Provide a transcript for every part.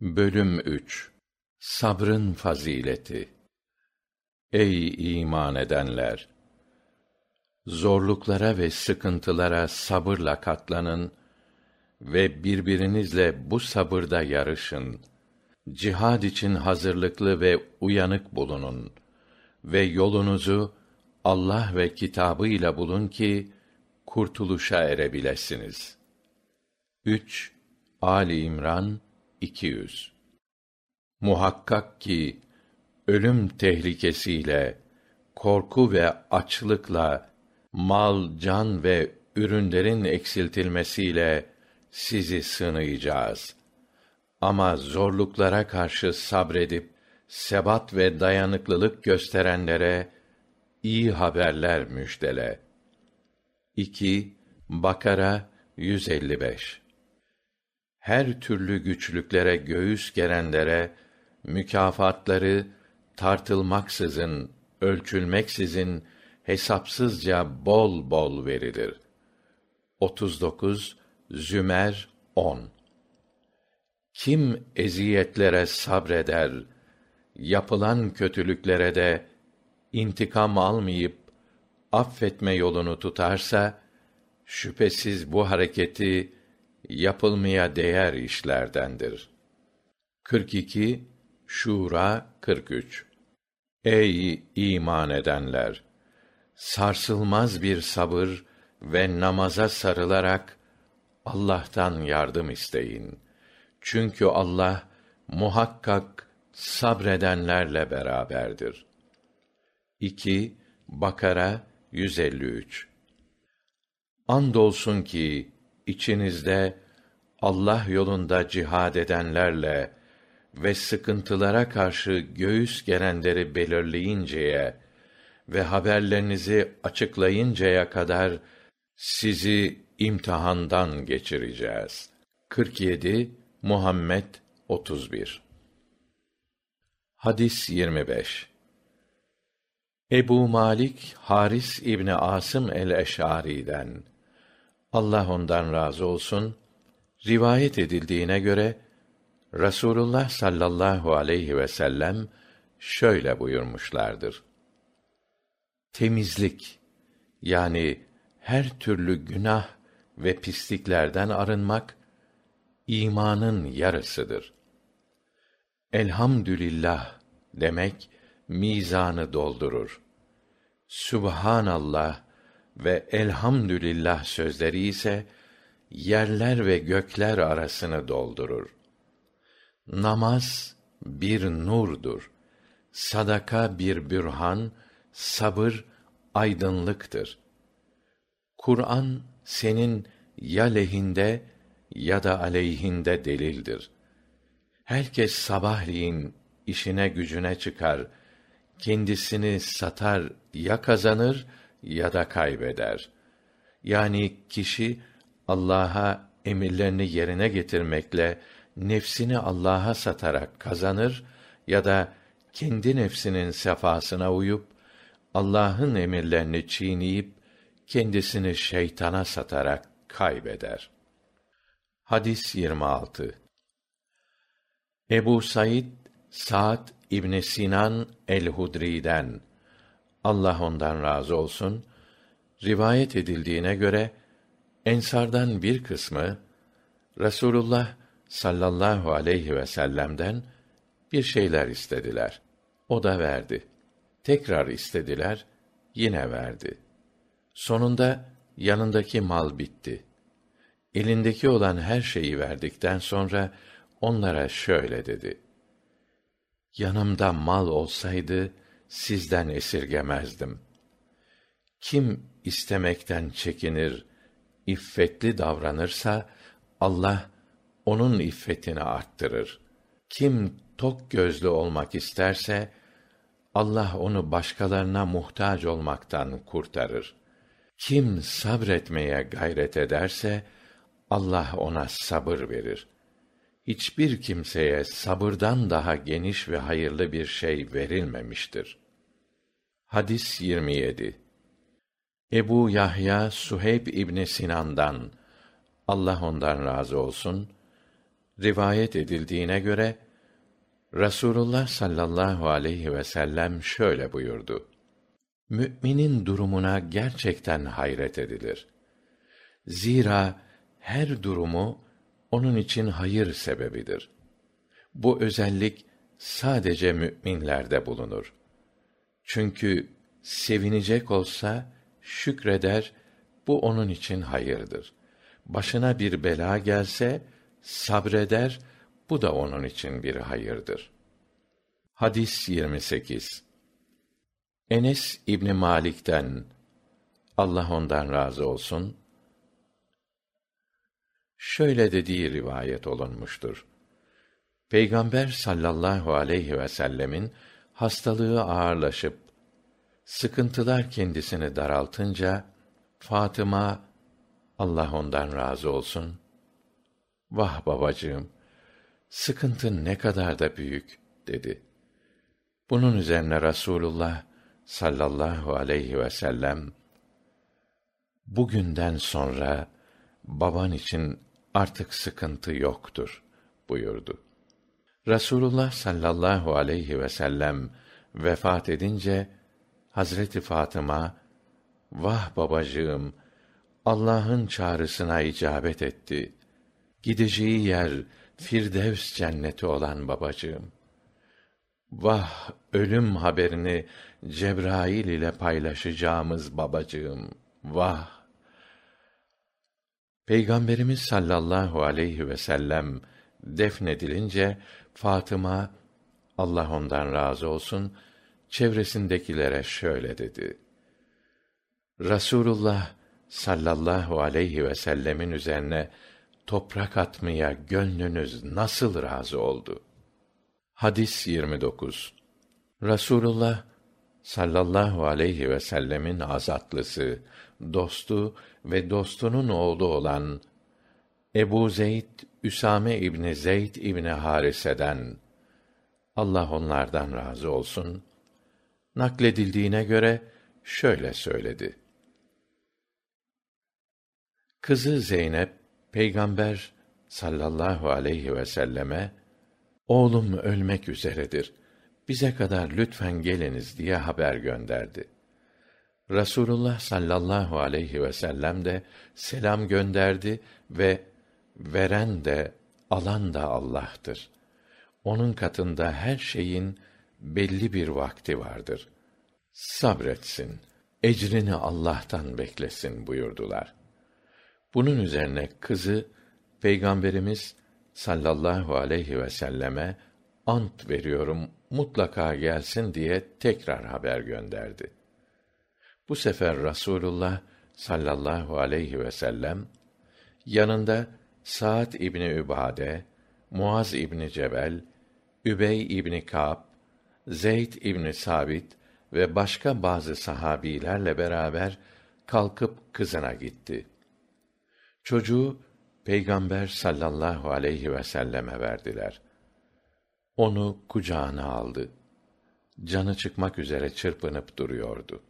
Bölüm 3 Sabrın fazileti Ey iman edenler! Zorluklara ve sıkıntılara sabırla katlanın ve birbirinizle bu sabırda yarışın. Cihad için hazırlıklı ve uyanık bulunun ve yolunuzu Allah ve kitabıyla bulun ki kurtuluşa erebilesiniz. 3 Ali İmran 200 Muhakkak ki ölüm tehlikesiyle, korku ve açlıkla, mal, can ve ürünlerin eksiltilmesiyle sizi sınayacağız. Ama zorluklara karşı sabredip sebat ve dayanıklılık gösterenlere iyi haberler müjdele. 2 Bakara 155 her türlü güçlüklere göğüs gerenlere mükafatları tartılmaksızın, ölçülmeksizin hesapsızca bol bol verilir. 39 Zümer 10 Kim eziyetlere sabreder, yapılan kötülüklere de intikam almayıp affetme yolunu tutarsa şüphesiz bu hareketi yapılmaya değer işlerdendir. 42 Şura 43 Ey iman edenler! Sarsılmaz bir sabır ve namaza sarılarak Allah'tan yardım isteyin. Çünkü Allah muhakkak sabredenlerle beraberdir. 2 Bakara 153 Andolsun ki içinizde Allah yolunda cihad edenlerle ve sıkıntılara karşı göğüs gerenleri belirleyinceye ve haberlerinizi açıklayıncaya kadar sizi imtihandan geçireceğiz. 47 Muhammed 31 Hadis 25 Ebu Malik Haris İbni Asım el-Eş'ari'den Allah ondan razı olsun, rivayet edildiğine göre Rasulullah sallallahu aleyhi ve sellem şöyle buyurmuşlardır. Temizlik yani her türlü günah ve pisliklerden arınmak imanın yarısıdır. Elhamdülillah demek mizanı doldurur. Subhanallah ve elhamdülillah sözleri ise yerler ve gökler arasını doldurur. Namaz bir nurdur. Sadaka bir bürhan, sabır aydınlıktır. Kur'an senin ya lehinde ya da aleyhinde delildir. Herkes sabahleyin işine gücüne çıkar, kendisini satar ya kazanır ya da kaybeder. Yani kişi Allah'a emirlerini yerine getirmekle nefsini Allah'a satarak kazanır ya da kendi nefsinin sefasına uyup Allah'ın emirlerini çiğneyip kendisini şeytana satarak kaybeder. Hadis 26 Ebu Said Sa'd İbn Sinan el-Hudri'den Allah ondan razı olsun, rivayet edildiğine göre ensardan bir kısmı Rasulullah sallallahu aleyhi ve sellem'den bir şeyler istediler. O da verdi. Tekrar istediler, yine verdi. Sonunda yanındaki mal bitti. Elindeki olan her şeyi verdikten sonra onlara şöyle dedi: Yanımda mal olsaydı sizden esirgemezdim. Kim istemekten çekinir, iffetli davranırsa Allah onun iffetini arttırır. Kim tok gözlü olmak isterse Allah onu başkalarına muhtaç olmaktan kurtarır. Kim sabretmeye gayret ederse Allah ona sabır verir. Hiçbir kimseye sabırdan daha geniş ve hayırlı bir şey verilmemiştir. Hadis 27 Ebu Yahya Suheyb İbni Sinan'dan Allah ondan razı olsun Rivayet edildiğine göre Rasulullah sallallahu aleyhi ve sellem şöyle buyurdu. Müminin durumuna gerçekten hayret edilir. Zira her durumu onun için hayır sebebidir. Bu özellik sadece müminlerde bulunur. Çünkü sevinecek olsa şükreder, bu onun için hayırdır. Başına bir bela gelse sabreder, bu da onun için bir hayırdır. Hadis 28 Enes İbni Malik'ten Allah ondan razı olsun şöyle dediği rivayet olunmuştur. Peygamber sallallahu aleyhi ve sellemin hastalığı ağırlaşıp sıkıntılar kendisini daraltınca Fatıma Allah ondan razı olsun vah babacığım sıkıntın ne kadar da büyük dedi bunun üzerine rasulullah sallallahu aleyhi vsellem bugünden sonra baban için artık sıkıntı yoktur buyurdu. Rasulullah sallallahu aleyhi vsellem vefat edince hazreti fatıma vah babacığım allah'ın çağrısına icabet etti. Gideceği yer firdevs cenneti olan babacığım. Vah ölüm haberini cebrail ile paylaşacağımız babacığım vah peygamberimiz sallallahu aleyhi vsellem defnedilince fatıma allah ondan razı olsun çevresindekilere şöyle dedi. Rasulullah sallallahu aleyhi vsellem'in üzerine toprak atmaya gönlünüz nasıl razı oldu? Hadis rasulullah sallallahu aleyhi vsellem'in azatlısı dostu ve dostunun oğlu olan ebu zeyd üsame ibni zeyd ibni harise'den allah onlardan razı olsun. Nakledildiğine göre şöyle söyledi. Kızı zeynep peygamber sallallahu aleyhi vselleme oğlum ölmek üzeredir. Bize kadar lütfen geliniz diye haber gönderdi rasulullah sallallahu aleyhi vsellem de selam gönderdi ve veren de alan da allah'tır. O'nun katında her şeyin belli bir vakti vardır. Sabretsin ecrini allah'tan beklesin buyurdular. Bunun üzerine kızı peygamberimiz sallallahu aleyhi vselleme ant veriyorum mutlaka gelsin diye tekrar haber gönderdi bu sefer rasulullah sallallahu aleyhi vsellem yanında saad ibni übade muaz ibni cebel übey ibni ka'b zeyd ibni sabit ve başka bazı sahabilerle beraber kalkıp kızına gitti. Çocuğu peygamber sallallahu aleyhi vselleme verdiler. Onu kucağına aldı. Canı çıkmak üzere çırpınıp duruyordu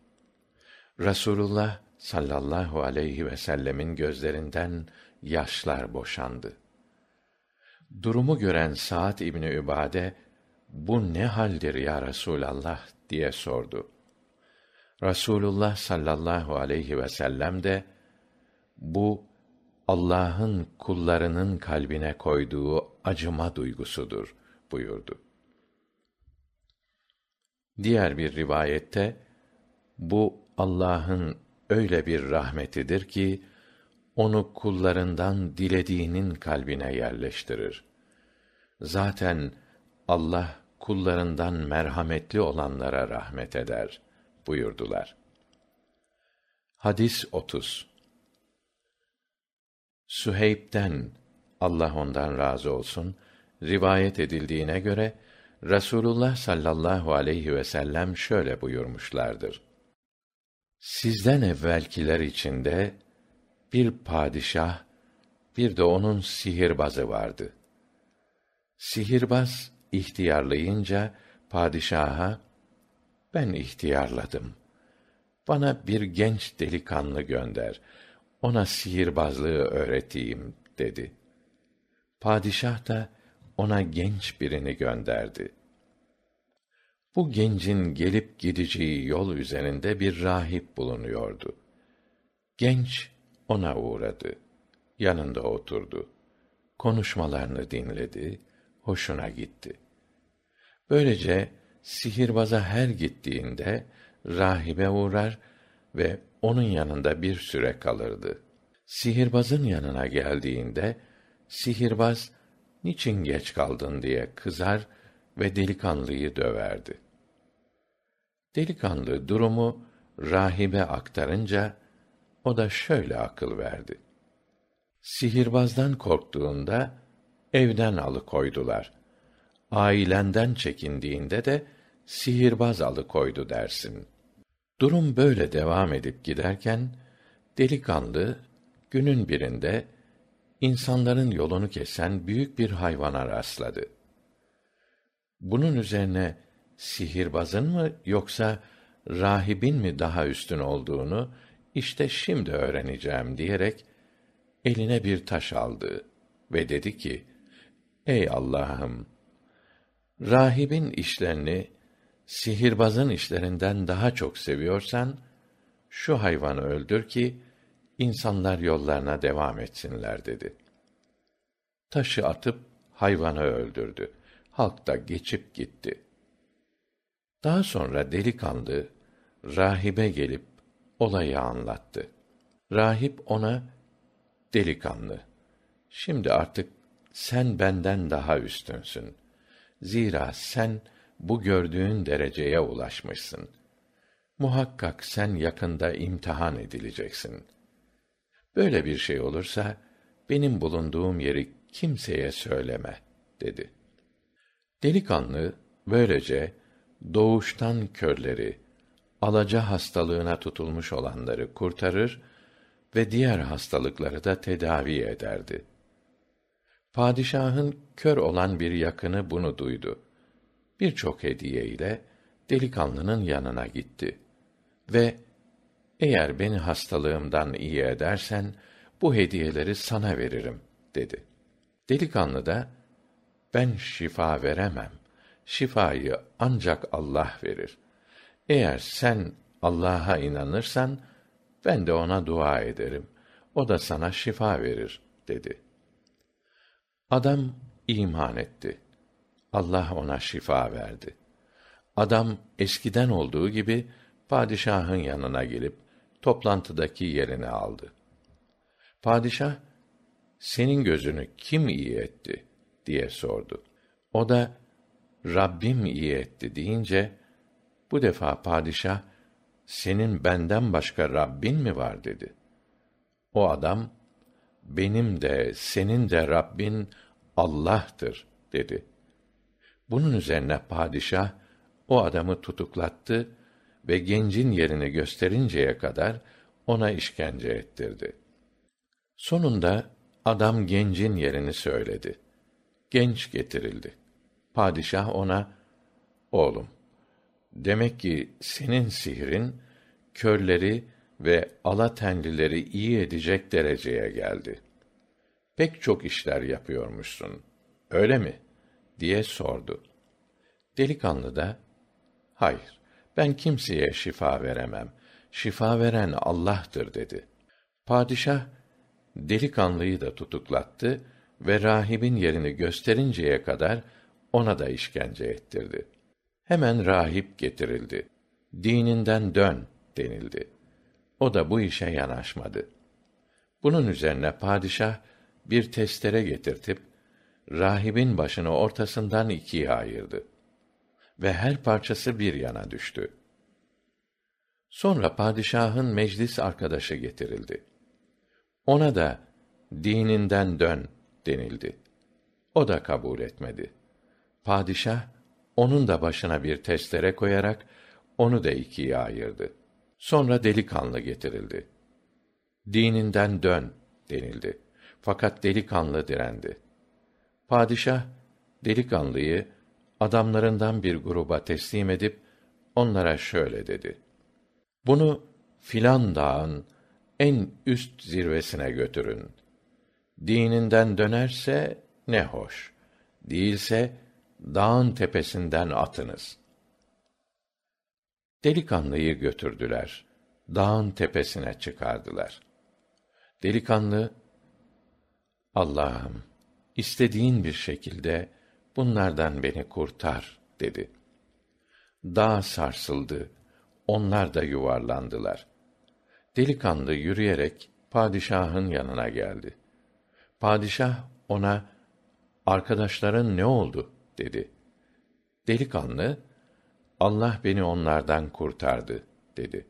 rasulullah sallallahu aleyhi vsellem'in gözlerinden yaşlar boşandı. Durumu gören saad ibni übade bu ne haldir ya rasulallah? diye sordu. Rasulullah sallallahu aleyhi vsellem de bu allah'ın kullarının kalbine koyduğu acıma duygusudur buyurdu. Diğer bir rivayette bu allah'ın öyle bir rahmetidir ki onu kullarından dilediğinin kalbine yerleştirir. Zaten allah kullarından merhametli olanlara rahmet eder buyurdular. Hadis Süheyb'den Allah ondan razı olsun rivayet edildiğine göre Rasulullah sallallahu aleyhi ve sellem şöyle buyurmuşlardır. Sizden evvelkiler içinde bir padişah, bir de onun sihirbazı vardı. Sihirbaz ihtiyarlayınca padişaha ben ihtiyarladım. Bana bir genç delikanlı gönder ona sihirbazlığı öğreteyim dedi Padişah da ona genç birini gönderdi. Bu gencin gelip gideceği yol üzerinde bir rahip bulunuyordu. Genç ona uğradı. Yanında oturdu. Konuşmalarını dinledi, hoşuna gitti. Böylece sihirbaza her gittiğinde rahibe uğrar ve onun yanında bir süre kalırdı. Sihirbazın yanına geldiğinde sihirbaz niçin geç kaldın diye kızar ve delikanlıyı döverdi. Delikanlı durumu rahibe aktarınca o da şöyle akıl verdi. Sihirbazdan korktuğunda evden alıkoydular. Ailenden çekindiğinde de sihirbaz alıkoydu dersin. Durum böyle devam edip giderken delikanlı günün birinde insanların yolunu kesen büyük bir hayvana rastladı. Bunun üzerine sihirbazın mı yoksa rahibin mi daha üstün olduğunu işte şimdi öğreneceğim diyerek eline bir taş aldı ve dedi ki: Ey Allah'ım! Rahibin işlerini sihirbazın işlerinden daha çok seviyorsan şu hayvanı öldür ki insanlar yollarına devam etsinler dedi. Taşı atıp hayvanı öldürdü. Halk da geçip gitti. Daha sonra delikanlı rahibe gelip olayı anlattı. Rahip ona delikanlı şimdi artık sen benden daha üstünsün. Zira sen bu gördüğün dereceye ulaşmışsın. Muhakkak sen yakında imtihan edileceksin. Böyle bir şey olursa benim bulunduğum yeri kimseye söyleme dedi. Delikanlı böylece doğuştan körleri, alaca hastalığına tutulmuş olanları kurtarır ve diğer hastalıkları da tedavi ederdi. Padişahın kör olan bir yakını bunu duydu. Birçok hediye ile delikanlının yanına gitti ve eğer beni hastalığımdan iyi edersen bu hediyeleri sana veririm dedi. Delikanlı da ben şifa veremem. Şifayı ancak Allah verir. Eğer sen Allah'a inanırsan ben de ona dua ederim. O da sana şifa verir dedi. Adam iman etti. Allah ona şifa verdi. Adam eskiden olduğu gibi padişahın yanına gelip toplantıdaki yerini aldı. Padişah, senin gözünü kim iyi etti? diye sordu. O da, Rabbim iyi etti deyince, bu defa padişah, senin benden başka Rabbin mi var dedi. O adam, benim de senin de Rabbin Allah'tır dedi. Bunun üzerine padişah o adamı tutuklattı ve gencin yerini gösterinceye kadar ona işkence ettirdi. Sonunda adam gencin yerini söyledi. Genç getirildi. Padişah ona, oğlum, demek ki senin sihrin, körleri ve ala tenlileri iyi edecek dereceye geldi. Pek çok işler yapıyormuşsun, öyle mi? diye sordu. Delikanlı da, hayır, ben kimseye şifa veremem. Şifa veren Allah'tır dedi. Padişah delikanlıyı da tutuklattı ve rahibin yerini gösterinceye kadar ona da işkence ettirdi. Hemen rahip getirildi. Dininden dön denildi. O da bu işe yanaşmadı. Bunun üzerine padişah bir testere getirtip rahibin başını ortasından ikiye ayırdı ve her parçası bir yana düştü. Sonra padişahın meclis arkadaşı getirildi. Ona da dininden dön denildi. O da kabul etmedi. Padişah onun da başına bir testere koyarak onu da ikiye ayırdı. Sonra delikanlı getirildi. Dininden dön denildi. Fakat delikanlı direndi. Padişah delikanlıyı adamlarından bir gruba teslim edip onlara şöyle dedi: Bunu filan dağın en üst zirvesine götürün. Dininden dönerse ne hoş. Değilse dağın tepesinden atınız. Delikanlıyı götürdüler. Dağın tepesine çıkardılar. Delikanlı, Allah'ım, istediğin bir şekilde bunlardan beni kurtar, dedi. Dağ sarsıldı, onlar da yuvarlandılar. Delikanlı yürüyerek padişahın yanına geldi. Padişah ona, arkadaşların ne oldu? Dedi. Delikanlı, Allah beni onlardan kurtardı, dedi.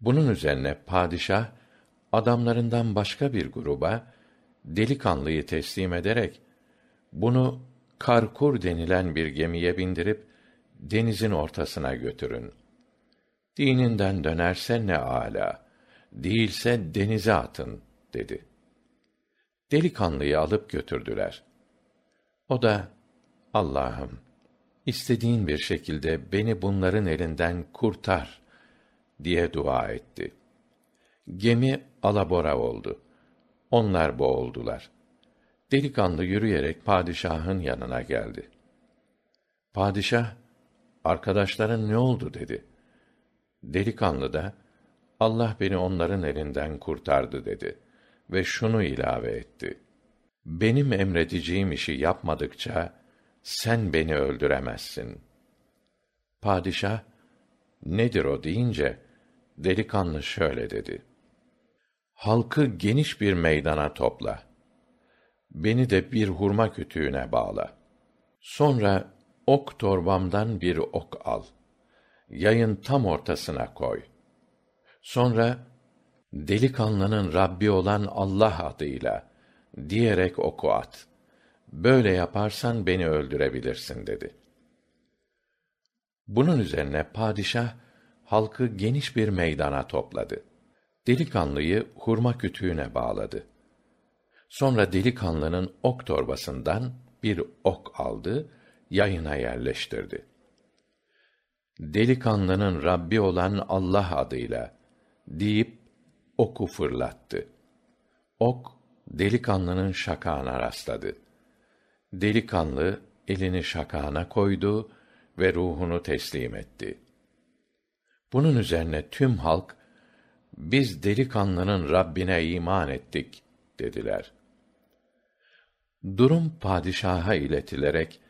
Bunun üzerine padişah, adamlarından başka bir gruba, delikanlıyı teslim ederek, bunu Karkur denilen bir gemiye bindirip, denizin ortasına götürün. Dininden dönerse ne âlâ, değilse denize atın, dedi. Delikanlıyı alıp götürdüler. O da, Allah'ım, istediğin bir şekilde beni bunların elinden kurtar, diye dua etti. Gemi alabora oldu. Onlar boğuldular. Delikanlı yürüyerek padişahın yanına geldi. Padişah, arkadaşların ne oldu dedi. Delikanlı da, Allah beni onların elinden kurtardı dedi ve şunu ilave etti. Benim emredeceğim işi yapmadıkça sen beni öldüremezsin. Padişah nedir o deyince delikanlı şöyle dedi. Halkı geniş bir meydana topla. Beni de bir hurma kütüğüne bağla. Sonra ok torbamdan bir ok al. Yayın tam ortasına koy. Sonra delikanlının Rabbi olan Allah adıyla diyerek oku at. Böyle yaparsan beni öldürebilirsin dedi. Bunun üzerine padişah halkı geniş bir meydana topladı. Delikanlıyı hurma kütüğüne bağladı. Sonra delikanlının ok torbasından bir ok aldı, yayına yerleştirdi. Delikanlının Rabbi olan Allah adıyla deyip oku fırlattı. Ok delikanlının şakağına rastladı. Delikanlı elini şakağına koydu ve ruhunu teslim etti. Bunun üzerine tüm halk biz delikanlının Rabbine iman ettik dediler. Durum padişaha iletilerek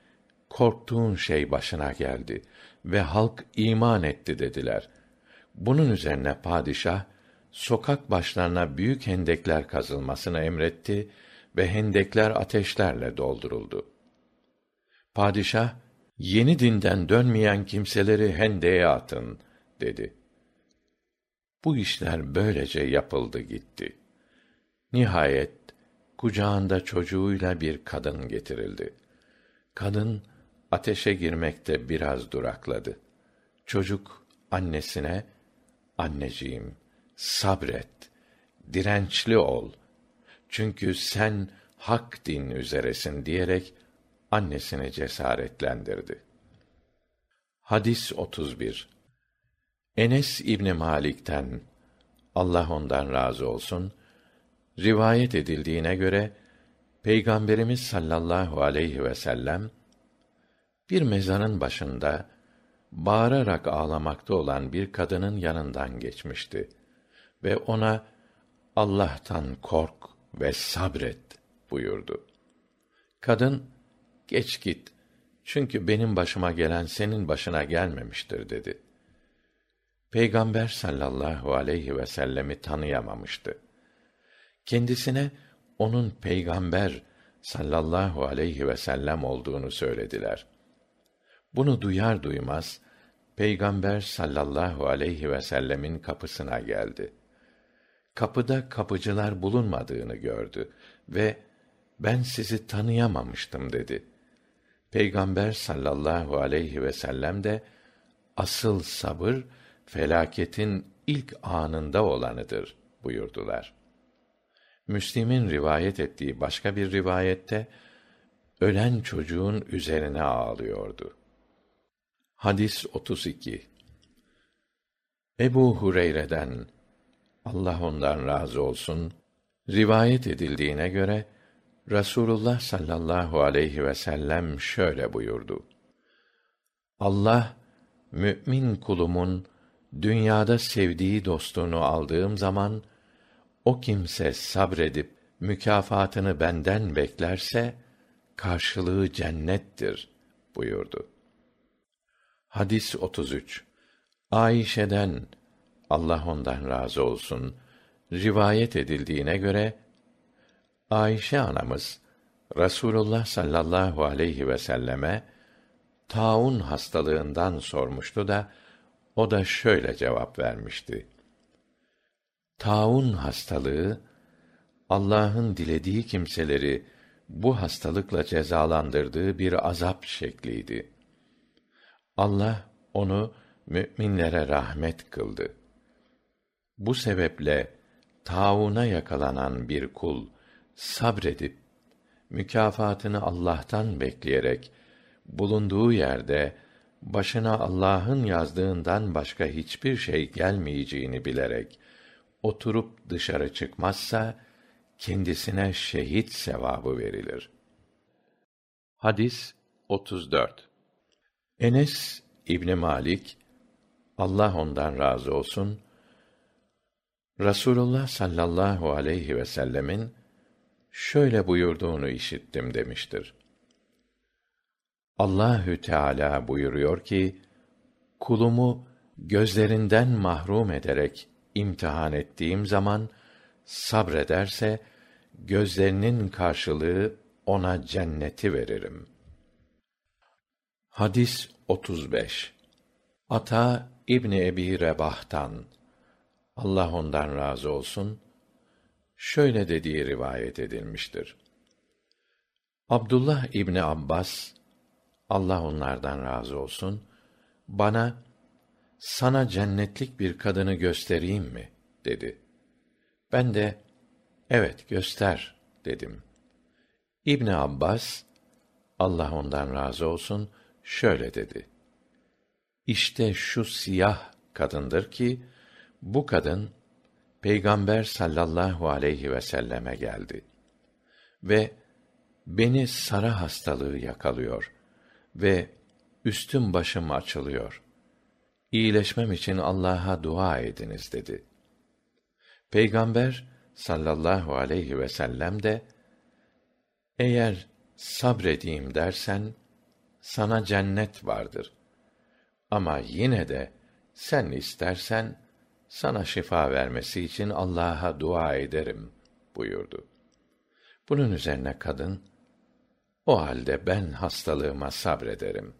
korktuğun şey başına geldi ve halk iman etti dediler. Bunun üzerine padişah sokak başlarına büyük hendekler kazılmasını emretti ve hendekler ateşlerle dolduruldu. Padişah, yeni dinden dönmeyen kimseleri hendeğe atın, dedi. Bu işler böylece yapıldı gitti. Nihayet, kucağında çocuğuyla bir kadın getirildi. Kadın, ateşe girmekte biraz durakladı. Çocuk, annesine, anneciğim, sabret, dirençli ol. Çünkü sen hak din üzeresin diyerek annesini cesaretlendirdi. Hadis 31. Enes İbni Malik'ten Allah ondan razı olsun rivayet edildiğine göre Peygamberimiz sallallahu aleyhi ve sellem bir mezarın başında bağırarak ağlamakta olan bir kadının yanından geçmişti ve ona Allah'tan kork ve sabret buyurdu. Kadın, geç git, çünkü benim başıma gelen senin başına gelmemiştir dedi. Peygamber sallallahu aleyhi ve sellemi tanıyamamıştı. Kendisine onun peygamber sallallahu aleyhi ve sellem olduğunu söylediler. Bunu duyar duymaz Peygamber sallallahu aleyhi ve sellemin kapısına geldi kapıda kapıcılar bulunmadığını gördü ve ben sizi tanıyamamıştım dedi. Peygamber sallallahu aleyhi ve sellem de asıl sabır felaketin ilk anında olanıdır buyurdular. Müslim'in rivayet ettiği başka bir rivayette ölen çocuğun üzerine ağlıyordu. Hadis 32 Ebu Hureyre'den Allah ondan razı olsun rivayet edildiğine göre Rasulullah sallallahu aleyhi ve sellem şöyle buyurdu. Allah mümin kulumun dünyada sevdiği dostunu aldığım zaman o kimse sabredip mükafatını benden beklerse karşılığı cennettir buyurdu. Hadis 33. Ayşe'den Allah ondan razı olsun rivayet edildiğine göre Ayşe anamız Rasulullah sallallahu aleyhi ve selleme taun hastalığından sormuştu da o da şöyle cevap vermişti. Taun hastalığı Allah'ın dilediği kimseleri bu hastalıkla cezalandırdığı bir azap şekliydi. Allah onu müminlere rahmet kıldı. Bu sebeple tauna yakalanan bir kul sabredip mükafatını Allah'tan bekleyerek bulunduğu yerde başına Allah'ın yazdığından başka hiçbir şey gelmeyeceğini bilerek oturup dışarı çıkmazsa kendisine şehit sevabı verilir. Hadis 34. Enes İbn Malik Allah ondan razı olsun Rasulullah sallallahu aleyhi ve sellemin şöyle buyurduğunu işittim demiştir. Allahü Teala buyuruyor ki kulumu gözlerinden mahrum ederek imtihan ettiğim zaman sabrederse gözlerinin karşılığı ona cenneti veririm. Hadis 35. Ata İbni Ebi Rebah'tan Allah ondan razı olsun şöyle dediği rivayet edilmiştir. Abdullah İbni Abbas Allah onlardan razı olsun bana sana cennetlik bir kadını göstereyim mi dedi. Ben de evet göster dedim. İbn Abbas Allah ondan razı olsun şöyle dedi. İşte şu siyah kadındır ki bu kadın Peygamber sallallahu aleyhi ve selleme geldi ve beni sara hastalığı yakalıyor ve üstüm başım açılıyor. İyileşmem için Allah'a dua ediniz dedi. Peygamber sallallahu aleyhi ve sellem de eğer sabredeyim dersen sana cennet vardır. Ama yine de sen istersen sana şifa vermesi için Allah'a dua ederim buyurdu. Bunun üzerine kadın o halde ben hastalığıma sabrederim.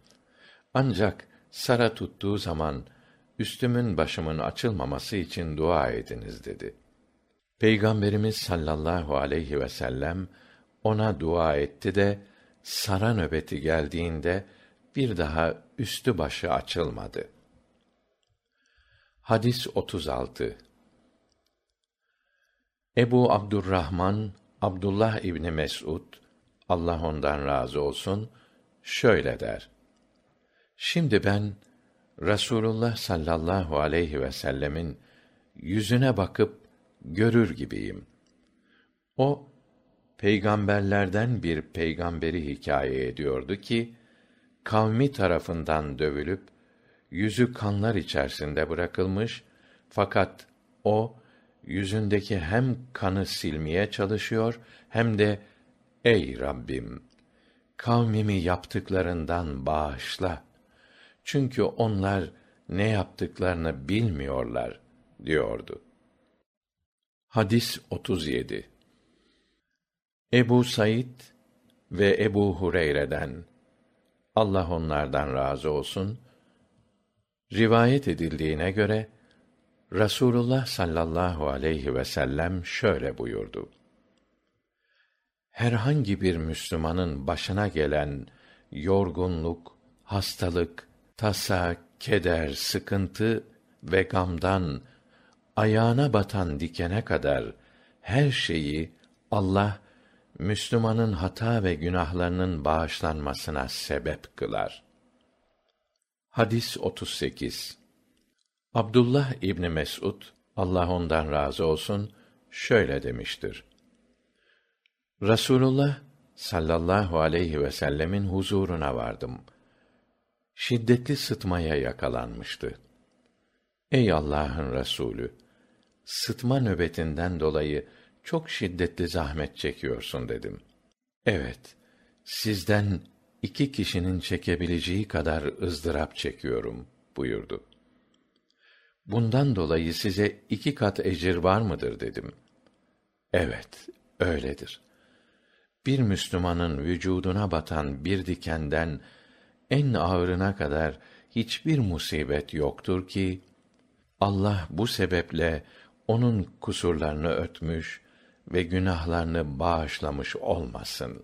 Ancak sara tuttuğu zaman üstümün başımın açılmaması için dua ediniz dedi. Peygamberimiz sallallahu aleyhi ve sellem ona dua etti de sara nöbeti geldiğinde bir daha üstü başı açılmadı. Hadis 36 Ebu Abdurrahman Abdullah İbni Mes'ud Allah ondan razı olsun şöyle der. Şimdi ben Rasulullah sallallahu aleyhi ve sellemin yüzüne bakıp görür gibiyim. O peygamberlerden bir peygamberi hikaye ediyordu ki kavmi tarafından dövülüp yüzü kanlar içerisinde bırakılmış fakat o yüzündeki hem kanı silmeye çalışıyor hem de ey Rabbim kavmimi yaptıklarından bağışla çünkü onlar ne yaptıklarını bilmiyorlar diyordu. Hadis 37 Ebu Said ve Ebu Hureyre'den Allah onlardan razı olsun rivayet edildiğine göre Rasulullah sallallahu aleyhi ve sellem şöyle buyurdu. Herhangi bir Müslümanın başına gelen yorgunluk, hastalık, tasa, keder, sıkıntı ve gamdan ayağına batan dikene kadar her şeyi Allah Müslümanın hata ve günahlarının bağışlanmasına sebep kılar. Hadis 38. Abdullah İbni Mes'ud Allah ondan razı olsun şöyle demiştir. Rasulullah sallallahu aleyhi ve sellemin huzuruna vardım. Şiddetli sıtmaya yakalanmıştı. Ey Allah'ın Resulü, sıtma nöbetinden dolayı çok şiddetli zahmet çekiyorsun dedim. Evet, sizden iki kişinin çekebileceği kadar ızdırap çekiyorum buyurdu. Bundan dolayı size iki kat ecir var mıdır dedim. Evet, öyledir. Bir Müslümanın vücuduna batan bir dikenden en ağırına kadar hiçbir musibet yoktur ki Allah bu sebeple onun kusurlarını örtmüş ve günahlarını bağışlamış olmasın.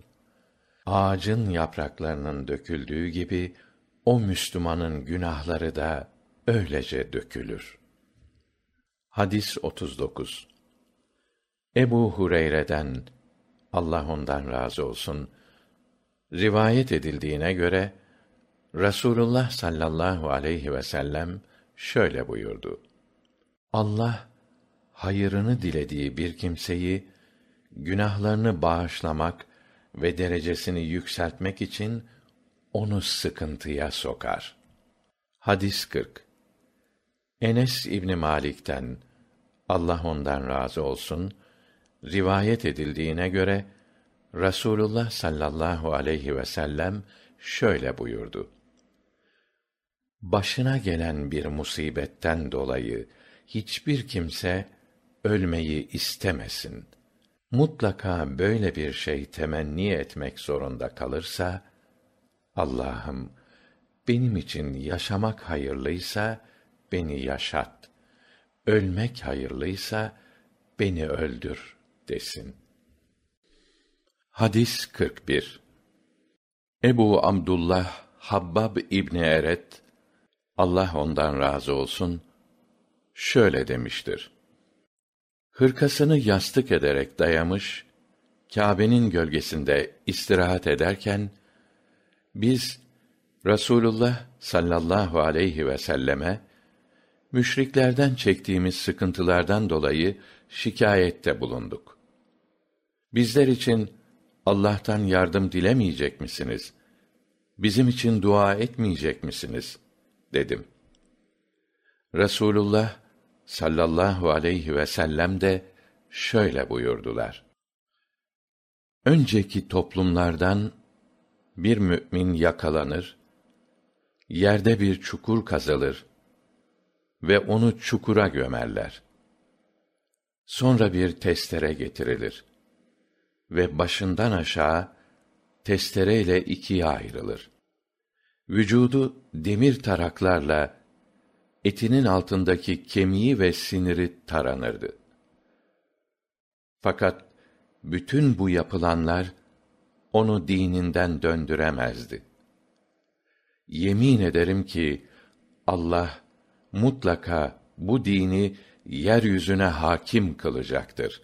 Ağacın yapraklarının döküldüğü gibi o Müslümanın günahları da öylece dökülür. Hadis 39. Ebu Hureyre'den Allah ondan razı olsun rivayet edildiğine göre Rasulullah sallallahu aleyhi ve sellem şöyle buyurdu. Allah hayırını dilediği bir kimseyi günahlarını bağışlamak ve derecesini yükseltmek için onu sıkıntıya sokar. Hadis 40. Enes İbni Malik'ten Allah ondan razı olsun rivayet edildiğine göre Rasulullah sallallahu aleyhi ve sellem şöyle buyurdu. Başına gelen bir musibetten dolayı hiçbir kimse ölmeyi istemesin. Mutlaka böyle bir şey temenni etmek zorunda kalırsa Allah'ım benim için yaşamak hayırlıysa beni yaşat. Ölmek hayırlıysa beni öldür desin. Hadis 41 Ebu Amdullah Habbab İbni Eret Allah ondan razı olsun şöyle demiştir. Hırkasını yastık ederek dayamış, Kâbe'nin gölgesinde istirahat ederken, biz Rasulullah sallallahu aleyhi ve selleme müşriklerden çektiğimiz sıkıntılardan dolayı şikayette bulunduk. Bizler için Allah'tan yardım dilemeyecek misiniz? Bizim için dua etmeyecek misiniz? dedim. Resulullah sallallahu aleyhi ve sellem de şöyle buyurdular. Önceki toplumlardan bir mümin yakalanır, yerde bir çukur kazılır ve onu çukura gömerler. Sonra bir testere getirilir ve başından aşağı testereyle ikiye ayrılır. Vücudu demir taraklarla etinin altındaki kemiği ve siniri taranırdı. Fakat bütün bu yapılanlar onu dininden döndüremezdi. Yemin ederim ki Allah mutlaka bu dini yeryüzüne hakim kılacaktır.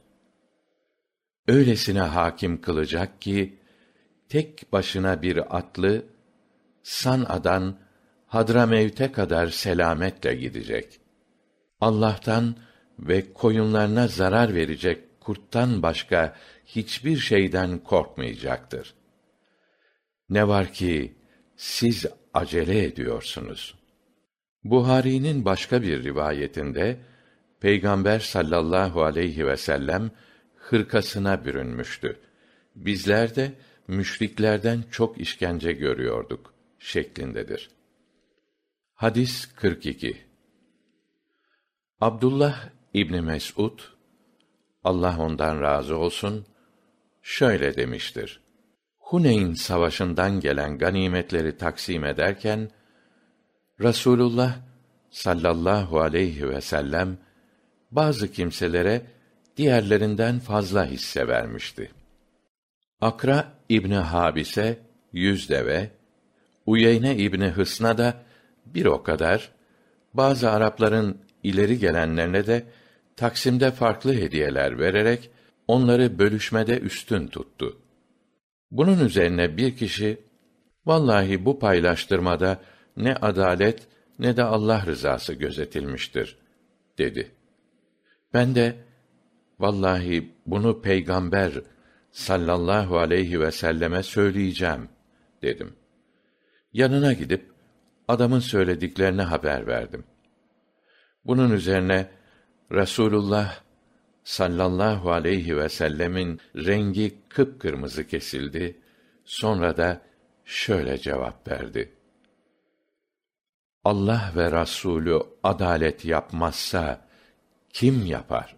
Öylesine hakim kılacak ki tek başına bir atlı San'a'dan Hadramevt'e kadar selametle gidecek. Allah'tan ve koyunlarına zarar verecek kurttan başka hiçbir şeyden korkmayacaktır. Ne var ki siz acele ediyorsunuz. Buhari'nin başka bir rivayetinde Peygamber sallallahu aleyhi ve sellem hırkasına bürünmüştü. Bizler de müşriklerden çok işkence görüyorduk şeklindedir. Hadis 42 Abdullah İbni Mes'ud Allah ondan razı olsun şöyle demiştir. Huneyn savaşından gelen ganimetleri taksim ederken Rasulullah sallallahu aleyhi ve sellem bazı kimselere diğerlerinden fazla hisse vermişti. Akra İbni Habise yüz deve, Uyeyne İbni Hısna da bir o kadar, bazı Arapların ileri gelenlerine de taksimde farklı hediyeler vererek onları bölüşmede üstün tuttu. Bunun üzerine bir kişi, vallahi bu paylaştırmada ne adalet ne de Allah rızası gözetilmiştir, dedi. Ben de, vallahi bunu peygamber sallallahu aleyhi ve selleme söyleyeceğim dedim. Yanına gidip adamın söylediklerini haber verdim. Bunun üzerine Rasulullah sallallahu aleyhi ve sellemin rengi kıpkırmızı kesildi. Sonra da şöyle cevap verdi. Allah ve Rasulü adalet yapmazsa kim yapar?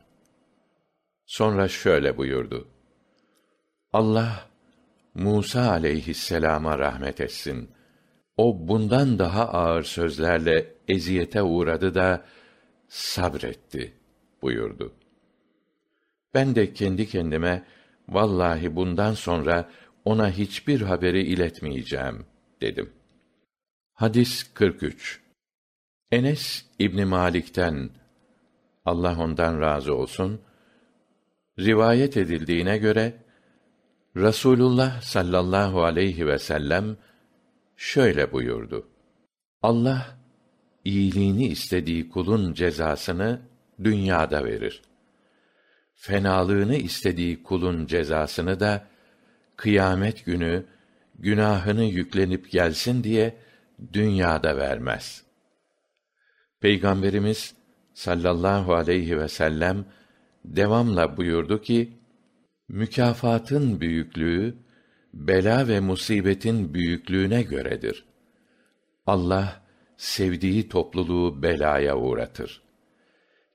Sonra şöyle buyurdu. Allah Musa aleyhisselama rahmet etsin. O bundan daha ağır sözlerle eziyete uğradı da sabretti buyurdu. Ben de kendi kendime vallahi bundan sonra ona hiçbir haberi iletmeyeceğim dedim. Hadis 43. Enes İbn Malik'ten Allah ondan razı olsun rivayet edildiğine göre Rasulullah sallallahu aleyhi ve sellem şöyle buyurdu. Allah iyiliğini istediği kulun cezasını dünyada verir. Fenalığını istediği kulun cezasını da kıyamet günü günahını yüklenip gelsin diye dünyada vermez. Peygamberimiz sallallahu aleyhi ve sellem devamla buyurdu ki mükafatın büyüklüğü bela ve musibetin büyüklüğüne göredir. Allah sevdiği topluluğu belaya uğratır.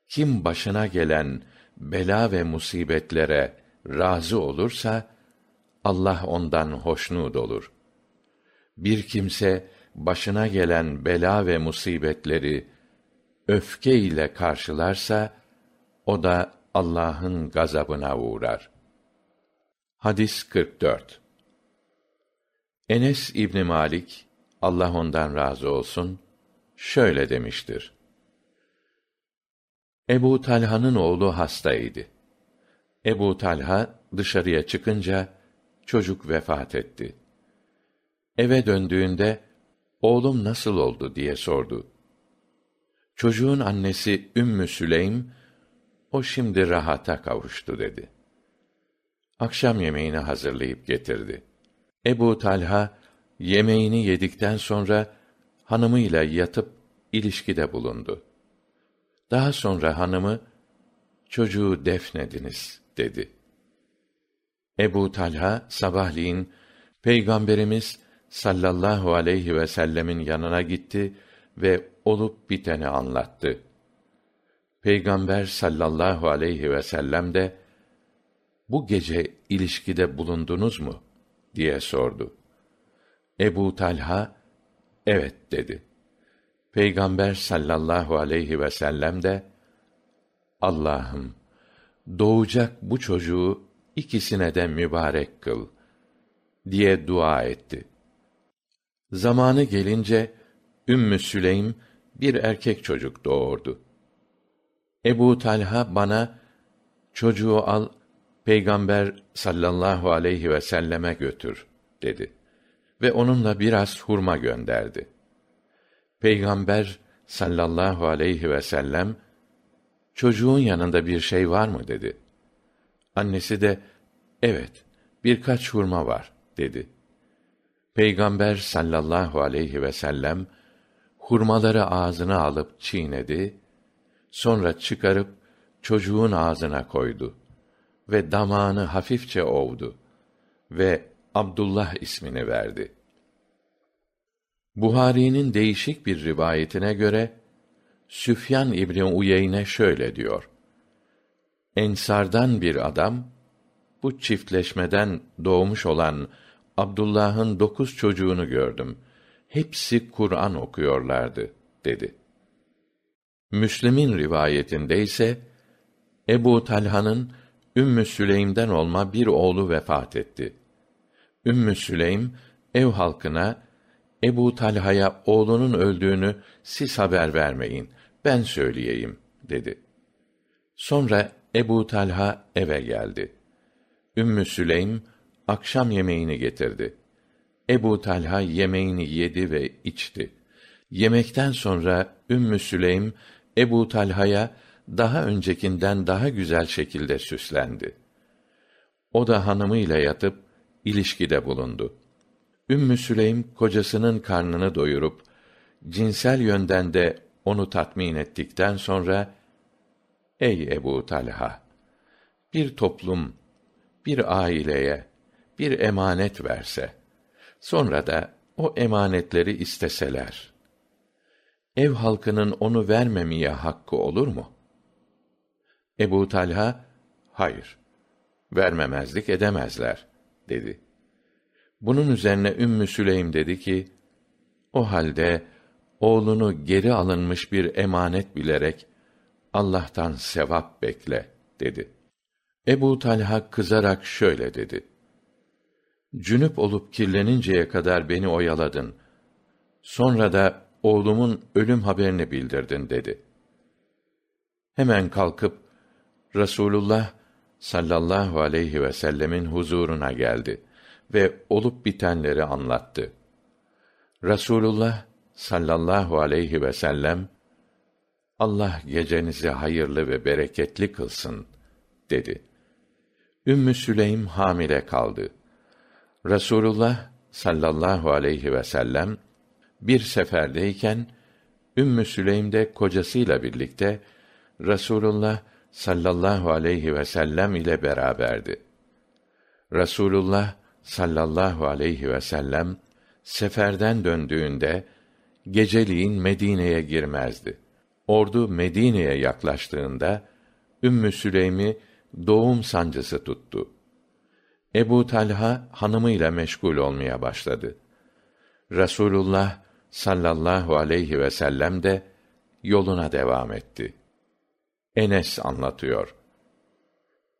Kim başına gelen bela ve musibetlere razı olursa Allah ondan hoşnut olur. Bir kimse başına gelen bela ve musibetleri öfke ile karşılarsa o da Allah'ın gazabına uğrar. Hadis 44. Enes İbn Malik Allah ondan razı olsun şöyle demiştir. Ebu Talha'nın oğlu hastaydı. Ebu Talha dışarıya çıkınca çocuk vefat etti. Eve döndüğünde oğlum nasıl oldu diye sordu. Çocuğun annesi Ümmü Süleym o şimdi rahata kavuştu dedi. Akşam yemeğini hazırlayıp getirdi. Ebu Talha yemeğini yedikten sonra hanımıyla yatıp ilişkide bulundu. Daha sonra hanımı çocuğu defnediniz dedi. Ebu Talha sabahleyin Peygamberimiz sallallahu aleyhi ve sellemin yanına gitti ve olup biteni anlattı. Peygamber sallallahu aleyhi ve sellem de bu gece ilişkide bulundunuz mu diye sordu. Ebu Talha evet dedi. Peygamber sallallahu aleyhi ve sellem de Allah'ım doğacak bu çocuğu ikisine de mübarek kıl diye dua etti. Zamanı gelince Ümmü Süleym bir erkek çocuk doğurdu. Ebu Talha bana çocuğu al Peygamber sallallahu aleyhi ve selleme götür dedi ve onunla biraz hurma gönderdi. Peygamber sallallahu aleyhi ve sellem çocuğun yanında bir şey var mı dedi. Annesi de evet birkaç hurma var dedi. Peygamber sallallahu aleyhi ve sellem hurmaları ağzına alıp çiğnedi, sonra çıkarıp çocuğun ağzına koydu ve damağını hafifçe ovdu ve Abdullah ismini verdi. Buhari'nin değişik bir rivayetine göre Süfyan İbni Uyeyne şöyle diyor: Ensardan bir adam bu çiftleşmeden doğmuş olan Abdullah'ın dokuz çocuğunu gördüm. Hepsi Kur'an okuyorlardı, dedi. Müslim'in rivayetinde ise Ebu Talha'nın Ümmü Süleym'den olma bir oğlu vefat etti. Ümmü Süleym ev halkına Ebu Talha'ya oğlunun öldüğünü siz haber vermeyin, ben söyleyeyim dedi. Sonra Ebu Talha eve geldi. Ümmü Süleym akşam yemeğini getirdi. Ebu Talha yemeğini yedi ve içti. Yemekten sonra Ümmü Süleym Ebu Talha'ya daha öncekinden daha güzel şekilde süslendi. o da hanımıyla yatıp ilişkide bulundu. Ümmü Süleym kocasının karnını doyurup cinsel yönden de onu tatmin ettikten sonra Ey Ebu Talha bir toplum bir aileye bir emanet verse sonra da o emanetleri isteseler ev halkının onu vermemeye hakkı olur mu? Ebu Talha, hayır, vermemezlik edemezler, dedi. Bunun üzerine Ümmü Süleym dedi ki, o halde oğlunu geri alınmış bir emanet bilerek Allah'tan sevap bekle, dedi. Ebu Talha kızarak şöyle dedi. Cünüp olup kirleninceye kadar beni oyaladın. Sonra da oğlumun ölüm haberini bildirdin dedi. Hemen kalkıp Rasulullah sallallahu aleyhi ve sellemin huzuruna geldi ve olup bitenleri anlattı. Rasulullah sallallahu aleyhi ve sellem Allah gecenizi hayırlı ve bereketli kılsın dedi. Ümmü Süleym hamile kaldı. Rasulullah sallallahu aleyhi ve sellem bir seferdeyken Ümmü Süleym de kocasıyla birlikte Rasulullah sallallahu aleyhi ve sellem ile beraberdi. Rasulullah sallallahu aleyhi ve sellem seferden döndüğünde geceliğin Medine'ye girmezdi. Ordu Medine'ye yaklaştığında Ümmü Süleym'i doğum sancısı tuttu. Ebu Talha hanımıyla meşgul olmaya başladı. Rasulullah sallallahu aleyhi ve sellem de yoluna devam etti. Enes anlatıyor.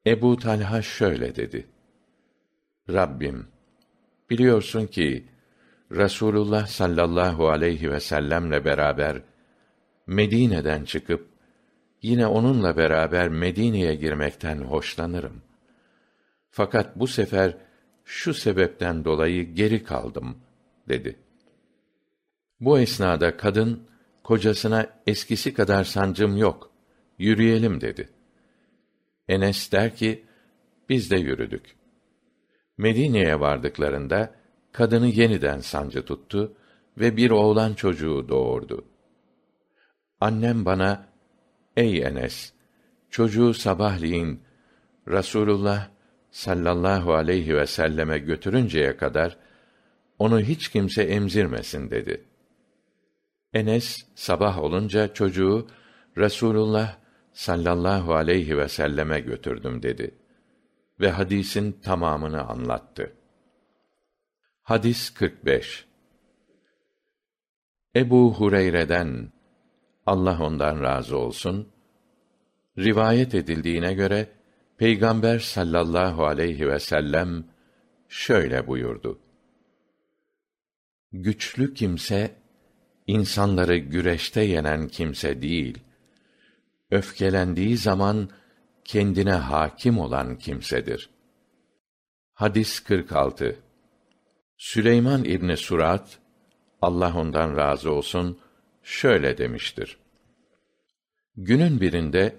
Ebu Talha şöyle dedi. Rabbim, biliyorsun ki Rasulullah sallallahu aleyhi ve sellemle beraber Medine'den çıkıp yine onunla beraber Medine'ye girmekten hoşlanırım. Fakat bu sefer şu sebepten dolayı geri kaldım dedi. Bu esnada kadın kocasına eskisi kadar sancım yok, yürüyelim dedi. Enes der ki, biz de yürüdük. Medine'ye vardıklarında kadını yeniden sancı tuttu ve bir oğlan çocuğu doğurdu. Annem bana, ey Enes, çocuğu sabahleyin Rasulullah sallallahu aleyhi ve selleme götürünceye kadar onu hiç kimse emzirmesin dedi. Enes sabah olunca çocuğu Resulullah sallallahu aleyhi ve selleme götürdüm dedi ve hadisin tamamını anlattı. Hadis 45 Ebu Hureyre'den Allah ondan razı olsun rivayet edildiğine göre Peygamber sallallahu aleyhi ve sellem şöyle buyurdu. Güçlü kimse insanları güreşte yenen kimse değil. Öfkelendiği zaman kendine hakim olan kimsedir. Hadis 46. Süleyman İbni Surat Allah ondan razı olsun şöyle demiştir. Günün birinde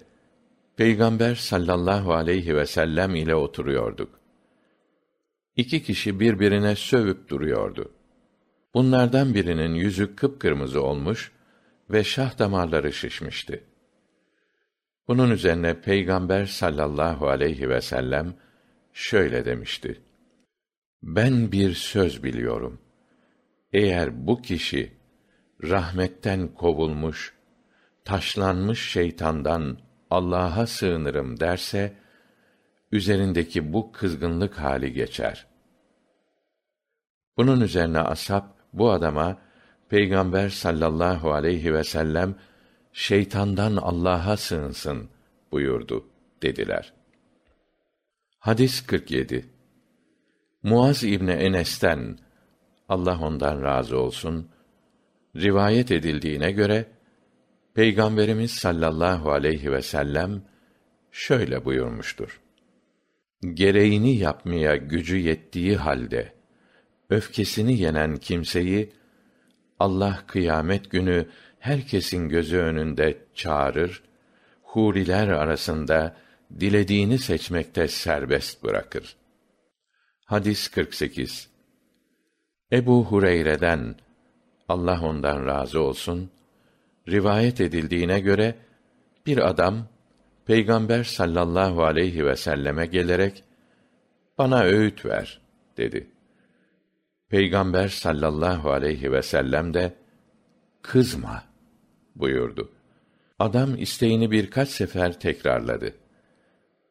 Peygamber sallallahu aleyhi ve sellem ile oturuyorduk. İki kişi birbirine sövüp duruyordu. Bunlardan birinin yüzü kıpkırmızı olmuş ve şah damarları şişmişti. Bunun üzerine Peygamber sallallahu aleyhi ve sellem şöyle demişti: Ben bir söz biliyorum. Eğer bu kişi rahmetten kovulmuş, taşlanmış şeytandan Allah'a sığınırım derse üzerindeki bu kızgınlık hali geçer. Bunun üzerine ashab bu adama Peygamber sallallahu aleyhi ve sellem şeytandan Allah'a sığınsın buyurdu dediler. Hadis 47. Muaz İbni Enes'ten Allah ondan razı olsun rivayet edildiğine göre Peygamberimiz sallallahu aleyhi ve sellem şöyle buyurmuştur. Gereğini yapmaya gücü yettiği halde öfkesini yenen kimseyi Allah kıyamet günü herkesin gözü önünde çağırır, huriler arasında dilediğini seçmekte serbest bırakır. Hadis 48 Ebu Hureyre'den Allah ondan razı olsun rivayet edildiğine göre bir adam Peygamber sallallahu aleyhi ve selleme gelerek bana öğüt ver dedi. Peygamber sallallahu aleyhi ve sellem de kızma buyurdu. Adam isteğini birkaç sefer tekrarladı.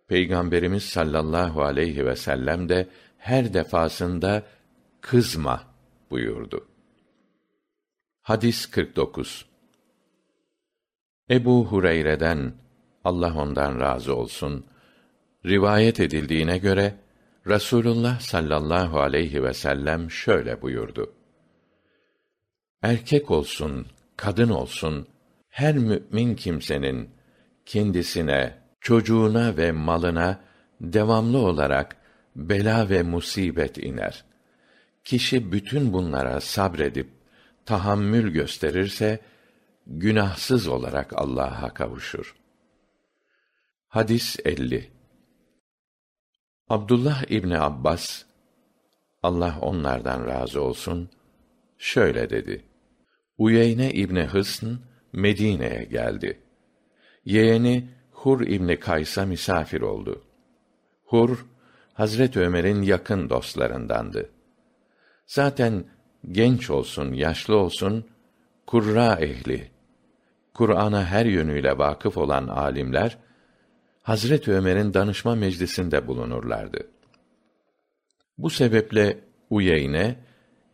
Peygamberimiz sallallahu aleyhi ve sellem de her defasında kızma buyurdu. Hadis 49 Ebu Hureyre'den Allah ondan razı olsun rivayet edildiğine göre Rasulullah sallallahu aleyhi ve sellem şöyle buyurdu. Erkek olsun, kadın olsun, her mümin kimsenin kendisine, çocuğuna ve malına devamlı olarak bela ve musibet iner. Kişi bütün bunlara sabredip tahammül gösterirse günahsız olarak Allah'a kavuşur. Hadis 50 Abdullah İbni Abbas Allah onlardan razı olsun şöyle dedi. Uyeyne İbni Hısn Medine'ye geldi. Yeğeni Hur İbni Kays'a misafir oldu. Hur Hazret Ömer'in yakın dostlarındandı. Zaten genç olsun, yaşlı olsun, kurra ehli, Kur'an'a her yönüyle vakıf olan alimler, Hazret Ömer'in danışma meclisinde bulunurlardı. Bu sebeple Uyeyne,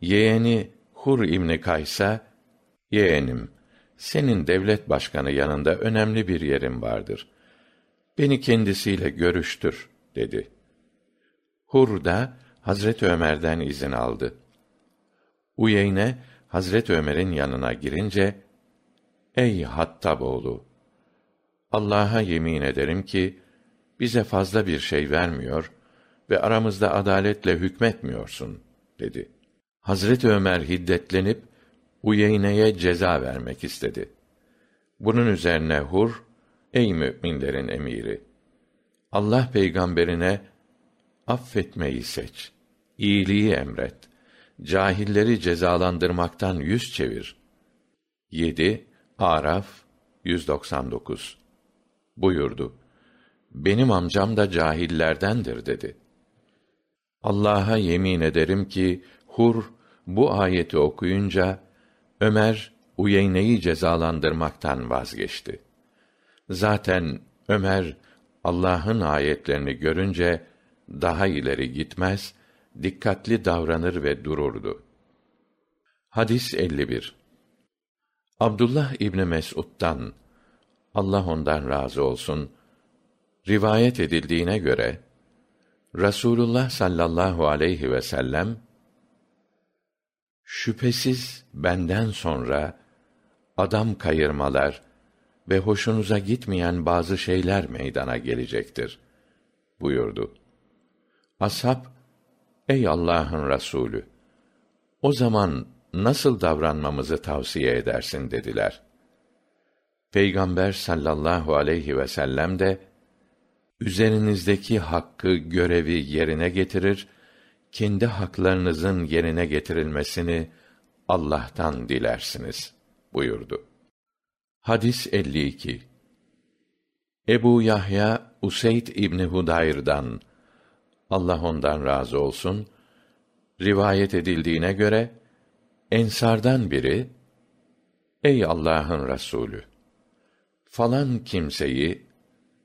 yeğeni Hur İbni Kays'a, yeğenim, senin devlet başkanı yanında önemli bir yerim vardır. Beni kendisiyle görüştür, dedi. Hur da, Hazret Ömer'den izin aldı. Uyeyne, Hazret Ömer'in yanına girince, Ey Hattaboğlu! Allah'a yemin ederim ki, bize fazla bir şey vermiyor ve aramızda adaletle hükmetmiyorsun, dedi. Hazret Ömer hiddetlenip, Uyeyne'ye ceza vermek istedi. Bunun üzerine Hur, ey müminlerin emiri! Allah peygamberine, affetmeyi seç, iyiliği emret, cahilleri cezalandırmaktan yüz çevir. 7 Araf 199 buyurdu. Benim amcam da cahillerdendir dedi. Allah'a yemin ederim ki Hur bu ayeti okuyunca Ömer Uyeyne'yi cezalandırmaktan vazgeçti. Zaten Ömer Allah'ın ayetlerini görünce daha ileri gitmez, dikkatli davranır ve dururdu. Hadis 51 Abdullah İbni Mes'ud'dan Allah ondan razı olsun rivayet edildiğine göre Rasulullah sallallahu aleyhi ve sellem şüphesiz benden sonra adam kayırmalar ve hoşunuza gitmeyen bazı şeyler meydana gelecektir buyurdu. Ashab, ey Allah'ın Resulü, o zaman nasıl davranmamızı tavsiye edersin dediler. Peygamber sallallahu aleyhi ve sellem de üzerinizdeki hakkı, görevi yerine getirir, kendi haklarınızın yerine getirilmesini Allah'tan dilersiniz buyurdu. Hadis 52 Ebu Yahya Useyd İbni Hudayr'dan Allah ondan razı olsun rivayet edildiğine göre ensardan biri Ey Allah'ın Resulü falan kimseyi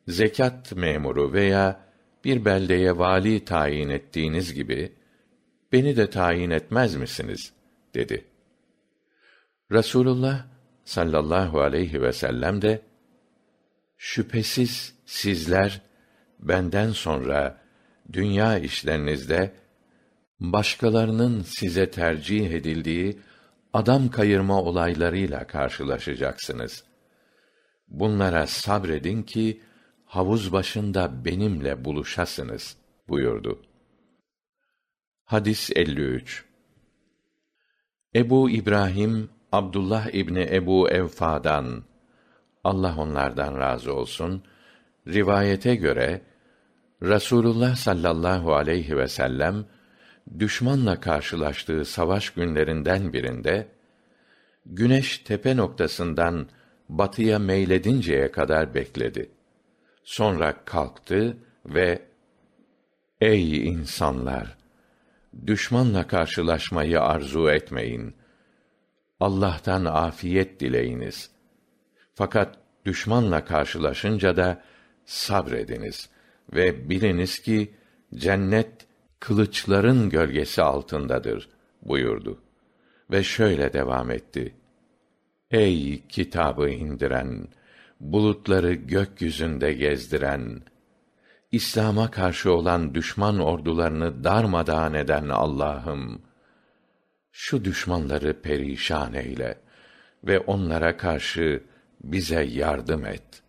zekat memuru veya bir beldeye vali tayin ettiğiniz gibi beni de tayin etmez misiniz dedi. Resulullah sallallahu aleyhi ve sellem de şüphesiz sizler benden sonra dünya işlerinizde başkalarının size tercih edildiği adam kayırma olaylarıyla karşılaşacaksınız. Bunlara sabredin ki havuz başında benimle buluşasınız buyurdu. Hadis 53 Ebu İbrahim Abdullah İbni Ebu Evfa'dan Allah onlardan razı olsun rivayete göre Rasulullah sallallahu aleyhi ve sellem düşmanla karşılaştığı savaş günlerinden birinde güneş tepe noktasından batıya meyledinceye kadar bekledi. Sonra kalktı ve Ey insanlar! Düşmanla karşılaşmayı arzu etmeyin. Allah'tan afiyet dileyiniz. Fakat düşmanla karşılaşınca da sabrediniz ve biliniz ki cennet kılıçların gölgesi altındadır buyurdu ve şöyle devam etti ey kitabı indiren bulutları gökyüzünde gezdiren İslam'a karşı olan düşman ordularını darmadağın eden Allah'ım şu düşmanları perişan eyle ve onlara karşı bize yardım et.''